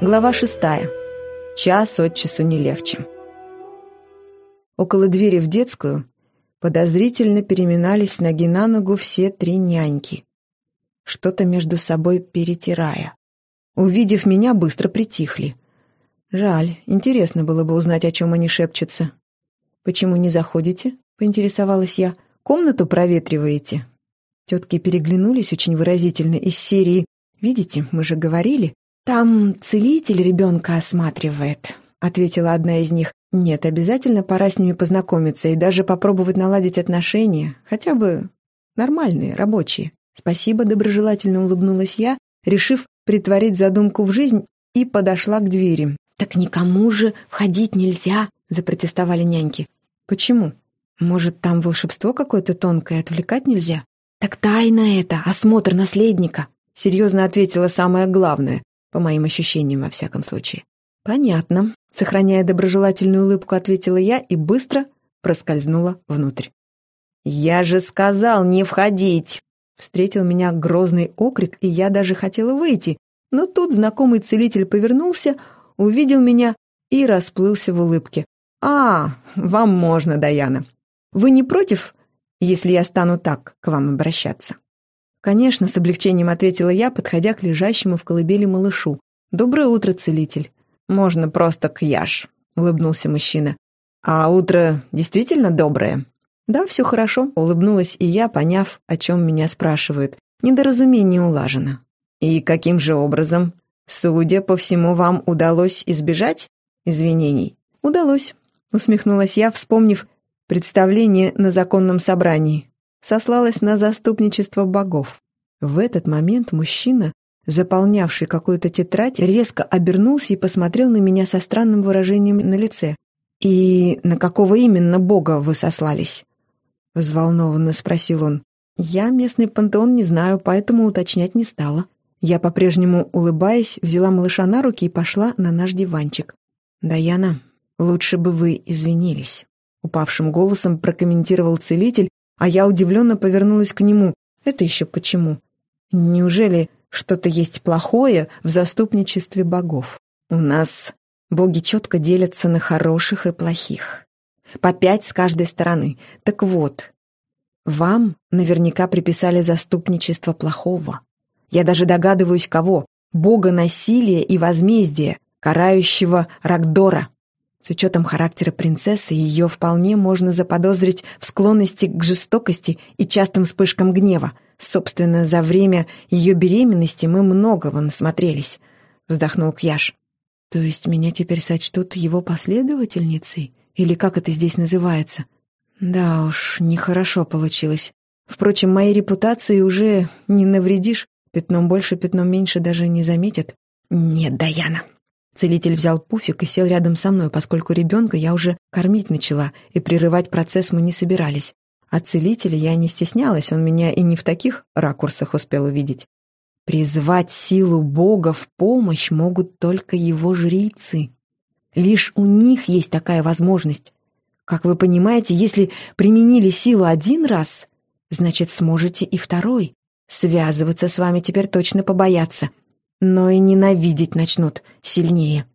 Глава шестая. Час от часу не легче. Около двери в детскую подозрительно переминались ноги на ногу все три няньки, что-то между собой перетирая. Увидев меня, быстро притихли. Жаль, интересно было бы узнать, о чем они шепчутся. «Почему не заходите?» — поинтересовалась я. «Комнату проветриваете?» Тетки переглянулись очень выразительно из серии «Видите, мы же говорили, «Там целитель ребенка осматривает», — ответила одна из них. «Нет, обязательно пора с ними познакомиться и даже попробовать наладить отношения, хотя бы нормальные, рабочие». «Спасибо», — доброжелательно улыбнулась я, решив притворить задумку в жизнь, и подошла к двери. «Так никому же входить нельзя», — запротестовали няньки. «Почему? Может, там волшебство какое-то тонкое, отвлекать нельзя?» «Так тайна это, осмотр наследника», — серьезно ответила самое главное, по моим ощущениям, во всяком случае. «Понятно», — сохраняя доброжелательную улыбку, ответила я и быстро проскользнула внутрь. «Я же сказал не входить!» Встретил меня грозный окрик, и я даже хотела выйти, но тут знакомый целитель повернулся, увидел меня и расплылся в улыбке. «А, вам можно, Даяна. Вы не против, если я стану так к вам обращаться?» «Конечно», — с облегчением ответила я, подходя к лежащему в колыбели малышу. «Доброе утро, целитель». «Можно просто кьяш», — улыбнулся мужчина. «А утро действительно доброе?» «Да, все хорошо», — улыбнулась и я, поняв, о чем меня спрашивают. Недоразумение улажено. «И каким же образом? Судя по всему, вам удалось избежать извинений?» «Удалось», — усмехнулась я, вспомнив представление на законном собрании сослалась на заступничество богов. В этот момент мужчина, заполнявший какую-то тетрадь, резко обернулся и посмотрел на меня со странным выражением на лице. «И на какого именно бога вы сослались?» Взволнованно спросил он. «Я местный пантеон не знаю, поэтому уточнять не стала». Я, по-прежнему улыбаясь, взяла малыша на руки и пошла на наш диванчик. «Даяна, лучше бы вы извинились», — упавшим голосом прокомментировал целитель, а я удивленно повернулась к нему. Это еще почему? Неужели что-то есть плохое в заступничестве богов? У нас боги четко делятся на хороших и плохих. По пять с каждой стороны. Так вот, вам наверняка приписали заступничество плохого. Я даже догадываюсь, кого. Бога насилия и возмездия, карающего Рагдора. С учетом характера принцессы, ее вполне можно заподозрить в склонности к жестокости и частым вспышкам гнева. Собственно, за время ее беременности мы многого насмотрелись», — вздохнул Кьяш. «То есть меня теперь сочтут его последовательницей? Или как это здесь называется?» «Да уж, нехорошо получилось. Впрочем, моей репутации уже не навредишь. Пятном больше, пятном меньше даже не заметят». «Нет, Даяна, Целитель взял пуфик и сел рядом со мной, поскольку ребенка я уже кормить начала, и прерывать процесс мы не собирались. А целителя я не стеснялась, он меня и не в таких ракурсах успел увидеть. Призвать силу Бога в помощь могут только его жрицы. Лишь у них есть такая возможность. Как вы понимаете, если применили силу один раз, значит, сможете и второй. Связываться с вами теперь точно побояться но и ненавидеть начнут сильнее.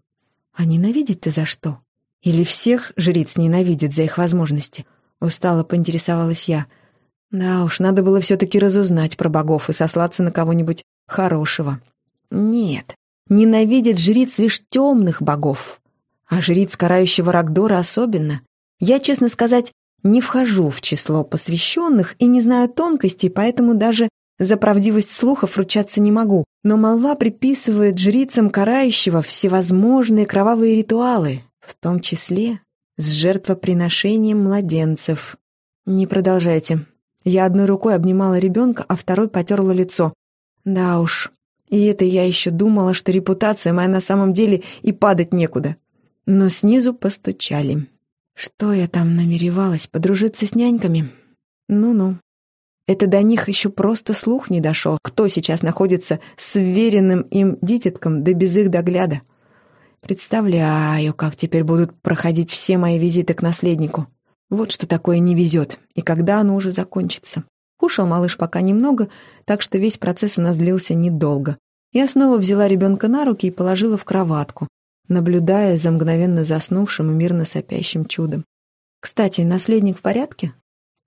А ненавидеть-то за что? Или всех жриц ненавидят за их возможности? Устало поинтересовалась я. Да уж, надо было все-таки разузнать про богов и сослаться на кого-нибудь хорошего. Нет, ненавидят жриц лишь темных богов. А жриц, карающего Рагдора, особенно. Я, честно сказать, не вхожу в число посвященных и не знаю тонкостей, поэтому даже за правдивость слухов ручаться не могу, но молва приписывает жрицам карающего всевозможные кровавые ритуалы, в том числе с жертвоприношением младенцев. Не продолжайте. Я одной рукой обнимала ребенка, а второй потерла лицо. Да уж, и это я еще думала, что репутация моя на самом деле и падать некуда. Но снизу постучали. Что я там намеревалась, подружиться с няньками? Ну-ну. Это до них еще просто слух не дошел, кто сейчас находится с веренным им дитятком, да без их догляда. Представляю, как теперь будут проходить все мои визиты к наследнику. Вот что такое не везет, и когда оно уже закончится. Кушал малыш пока немного, так что весь процесс у нас длился недолго. Я снова взяла ребенка на руки и положила в кроватку, наблюдая за мгновенно заснувшим и мирно сопящим чудом. «Кстати, наследник в порядке?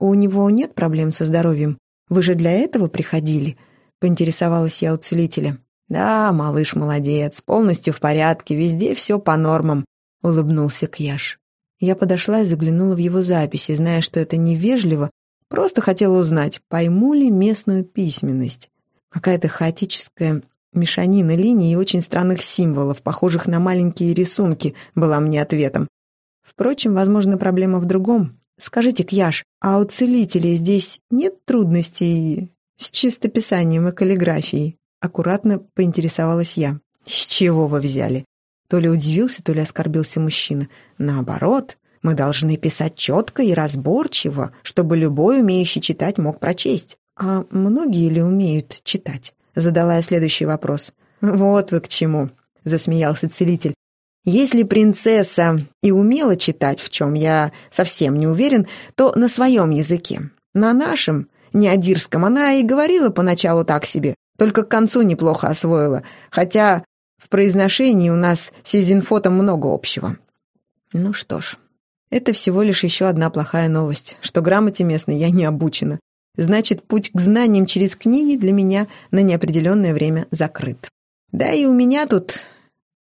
У него нет проблем со здоровьем? Вы же для этого приходили?» — поинтересовалась я у целителя. «Да, малыш молодец, полностью в порядке, везде все по нормам», — улыбнулся Кьяш. Я подошла и заглянула в его записи, зная, что это невежливо, просто хотела узнать, пойму ли местную письменность. Какая-то хаотическая Мешанина линий и очень странных символов, похожих на маленькие рисунки, была мне ответом. Впрочем, возможно, проблема в другом. Скажите, Кьяш, а у целителей здесь нет трудностей с чистописанием и каллиграфией? Аккуратно поинтересовалась я. С чего вы взяли? То ли удивился, то ли оскорбился мужчина. Наоборот, мы должны писать четко и разборчиво, чтобы любой, умеющий читать, мог прочесть. А многие ли умеют читать? Задала я следующий вопрос. «Вот вы к чему», — засмеялся целитель. «Если принцесса и умела читать, в чем я совсем не уверен, то на своем языке. На нашем, неадирском, она и говорила поначалу так себе, только к концу неплохо освоила, хотя в произношении у нас с Изинфотом много общего». Ну что ж, это всего лишь еще одна плохая новость, что грамоте местной я не обучена. Значит, путь к знаниям через книги для меня на неопределенное время закрыт. Да и у меня тут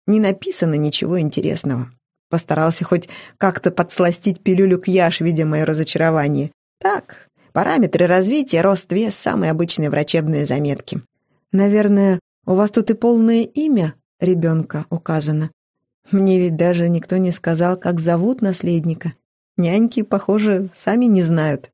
не написано ничего интересного. Постарался хоть как-то подсластить пилюлю к яш, видя мое разочарование. Так, параметры развития, рост, вес, самые обычные врачебные заметки. Наверное, у вас тут и полное имя ребенка указано. Мне ведь даже никто не сказал, как зовут наследника. Няньки, похоже, сами не знают.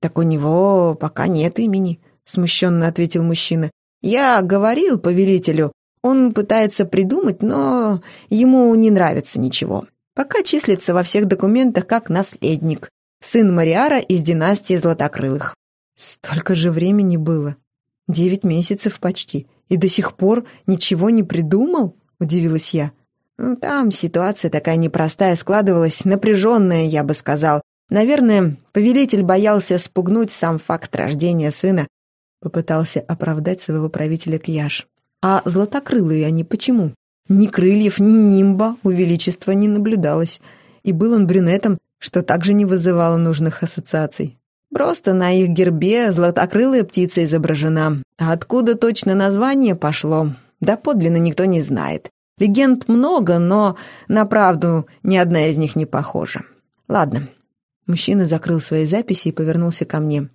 «Так у него пока нет имени», — смущенно ответил мужчина. «Я говорил повелителю, он пытается придумать, но ему не нравится ничего. Пока числится во всех документах как наследник, сын Мариара из династии Златокрылых». Столько же времени было. Девять месяцев почти. И до сих пор ничего не придумал? Удивилась я. «Ну, там ситуация такая непростая складывалась, напряженная, я бы сказал. Наверное, повелитель боялся спугнуть сам факт рождения сына, попытался оправдать своего правителя Кьяш. А златокрылые они почему? Ни крыльев, ни нимба у величества не наблюдалось, и был он брюнетом, что также не вызывало нужных ассоциаций. Просто на их гербе златокрылая птица изображена, а откуда точно название пошло, да подлинно никто не знает. Легенд много, но на правду ни одна из них не похожа. Ладно, Мужчина закрыл свои записи и повернулся ко мне.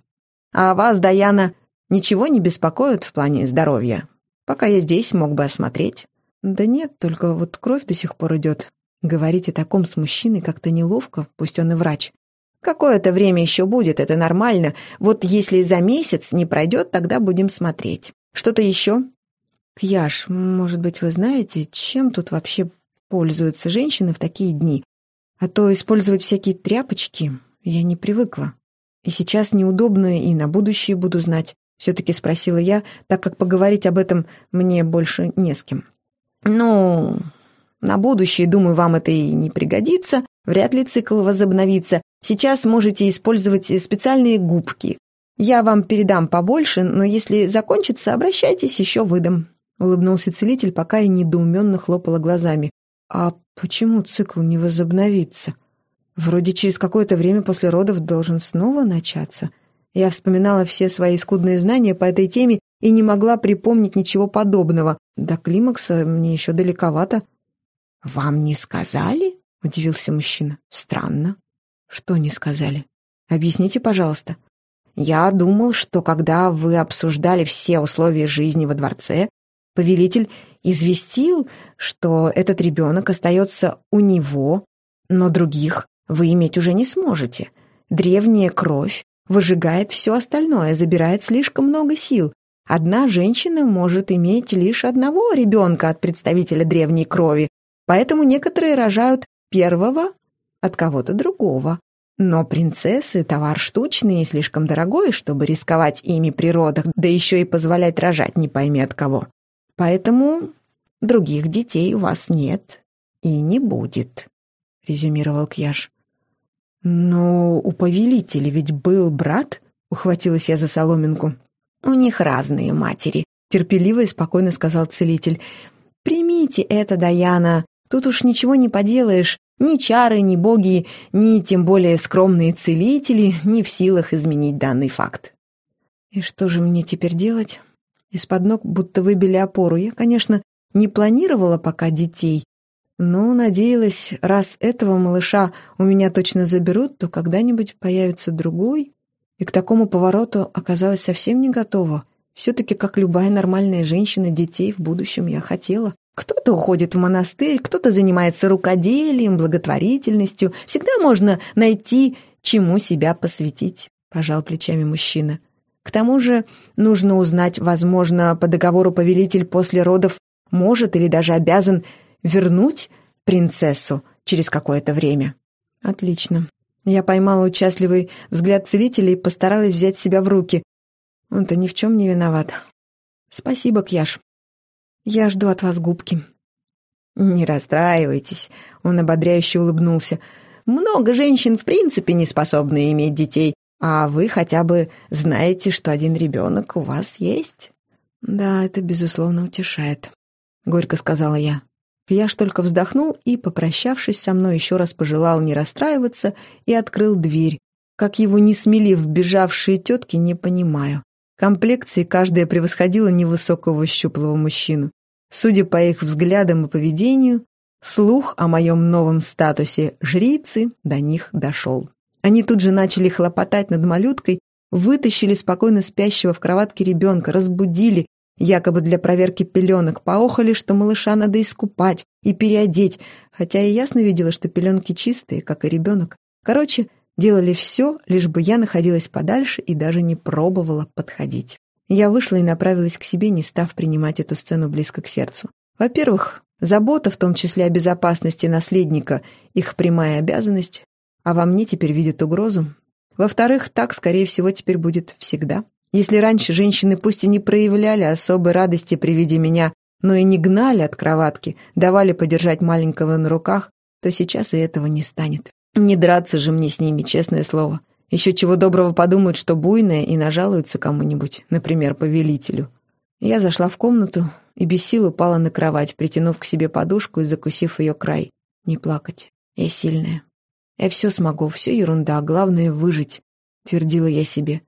«А вас, Даяна, ничего не беспокоит в плане здоровья? Пока я здесь, мог бы осмотреть». «Да нет, только вот кровь до сих пор идет. Говорить о таком с мужчиной как-то неловко, пусть он и врач». «Какое-то время еще будет, это нормально. Вот если за месяц не пройдет, тогда будем смотреть. Что-то еще?» «Кьяш, может быть, вы знаете, чем тут вообще пользуются женщины в такие дни? А то использовать всякие тряпочки я не привыкла. И сейчас неудобно, и на будущее буду знать. Все-таки спросила я, так как поговорить об этом мне больше не с кем. «Ну, на будущее, думаю, вам это и не пригодится. Вряд ли цикл возобновится. Сейчас можете использовать специальные губки. Я вам передам побольше, но если закончится, обращайтесь, еще выдам». Улыбнулся целитель, пока я недоуменно хлопала глазами. «А почему цикл не возобновится? Вроде через какое-то время после родов должен снова начаться». Я вспоминала все свои скудные знания по этой теме и не могла припомнить ничего подобного. До климакса мне еще далековато. «Вам не сказали?» — удивился мужчина. «Странно». «Что не сказали? Объясните, пожалуйста». «Я думал, что когда вы обсуждали все условия жизни во дворце, повелитель известил, что этот ребенок остается у него, но других вы иметь уже не сможете. Древняя кровь выжигает все остальное, забирает слишком много сил. Одна женщина может иметь лишь одного ребенка от представителя древней крови, поэтому некоторые рожают первого от кого-то другого. Но принцессы — товар штучный и слишком дорогой, чтобы рисковать ими при родах, да еще и позволять рожать не пойми от кого. Поэтому других детей у вас нет и не будет», — резюмировал Кьяш. «Но у повелителя ведь был брат?» — ухватилась я за соломинку. «У них разные матери», — терпеливо и спокойно сказал целитель. «Примите это, Даяна. Тут уж ничего не поделаешь. Ни чары, ни боги, ни тем более скромные целители не в силах изменить данный факт». «И что же мне теперь делать?» Из-под ног будто выбили опору. Я, конечно, не планировала пока детей, но надеялась, раз этого малыша у меня точно заберут, то когда-нибудь появится другой. И к такому повороту оказалась совсем не готова. Все-таки, как любая нормальная женщина, детей в будущем я хотела. Кто-то уходит в монастырь, кто-то занимается рукоделием, благотворительностью. Всегда можно найти, чему себя посвятить, пожал плечами мужчина. К тому же нужно узнать, возможно, по договору повелитель после родов может или даже обязан вернуть принцессу через какое-то время. Отлично. Я поймала участливый взгляд целителя и постаралась взять себя в руки. Он-то ни в чем не виноват. Спасибо, Кьяш. Я жду от вас губки. Не расстраивайтесь, он ободряюще улыбнулся. Много женщин в принципе не способны иметь детей, а вы хотя бы знаете, что один ребенок у вас есть. Да, это, безусловно, утешает, — горько сказала я. Кьяш только вздохнул и, попрощавшись со мной, еще раз пожелал не расстраиваться и открыл дверь. Как его не смели вбежавшие тетки, не понимаю. Комплекции каждая превосходила невысокого щуплого мужчину. Судя по их взглядам и поведению, слух о моем новом статусе жрицы до них дошел. Они тут же начали хлопотать над малюткой, вытащили спокойно спящего в кроватке ребенка, разбудили, якобы для проверки пеленок, поохали, что малыша надо искупать и переодеть, хотя и ясно видела, что пеленки чистые, как и ребенок. Короче, делали все, лишь бы я находилась подальше и даже не пробовала подходить. Я вышла и направилась к себе, не став принимать эту сцену близко к сердцу. Во-первых, забота, в том числе о безопасности наследника, их прямая обязанность а во мне теперь видят угрозу. Во-вторых, так, скорее всего, теперь будет всегда. Если раньше женщины пусть и не проявляли особой радости при виде меня, но и не гнали от кроватки, давали подержать маленького на руках, то сейчас и этого не станет. Не драться же мне с ними, честное слово. Еще чего доброго подумают, что буйная, и нажалуются кому-нибудь, например, повелителю. Я зашла в комнату и без сил упала на кровать, притянув к себе подушку и закусив ее край. Не плакать. Я сильная. Я все смогу, все ерунда, главное — выжить», — твердила я себе.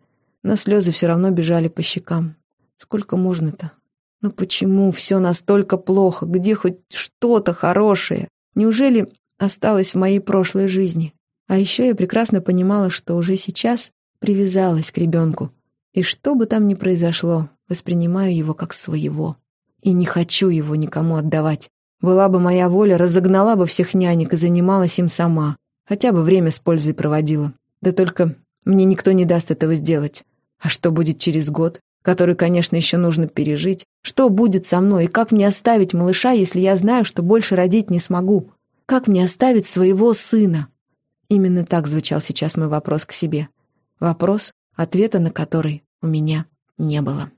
Но слезы все равно бежали по щекам. Сколько можно-то? Ну почему все настолько плохо? Где хоть что-то хорошее? Неужели осталось в моей прошлой жизни? А еще я прекрасно понимала, что уже сейчас привязалась к ребенку. И что бы там ни произошло, воспринимаю его как своего. И не хочу его никому отдавать. Была бы моя воля, разогнала бы всех нянек и занималась им сама. Хотя бы время с пользой проводила. Да только мне никто не даст этого сделать. А что будет через год, который, конечно, еще нужно пережить? Что будет со мной и как мне оставить малыша, если я знаю, что больше родить не смогу? Как мне оставить своего сына? Именно так звучал сейчас мой вопрос к себе. Вопрос, ответа на который у меня не было.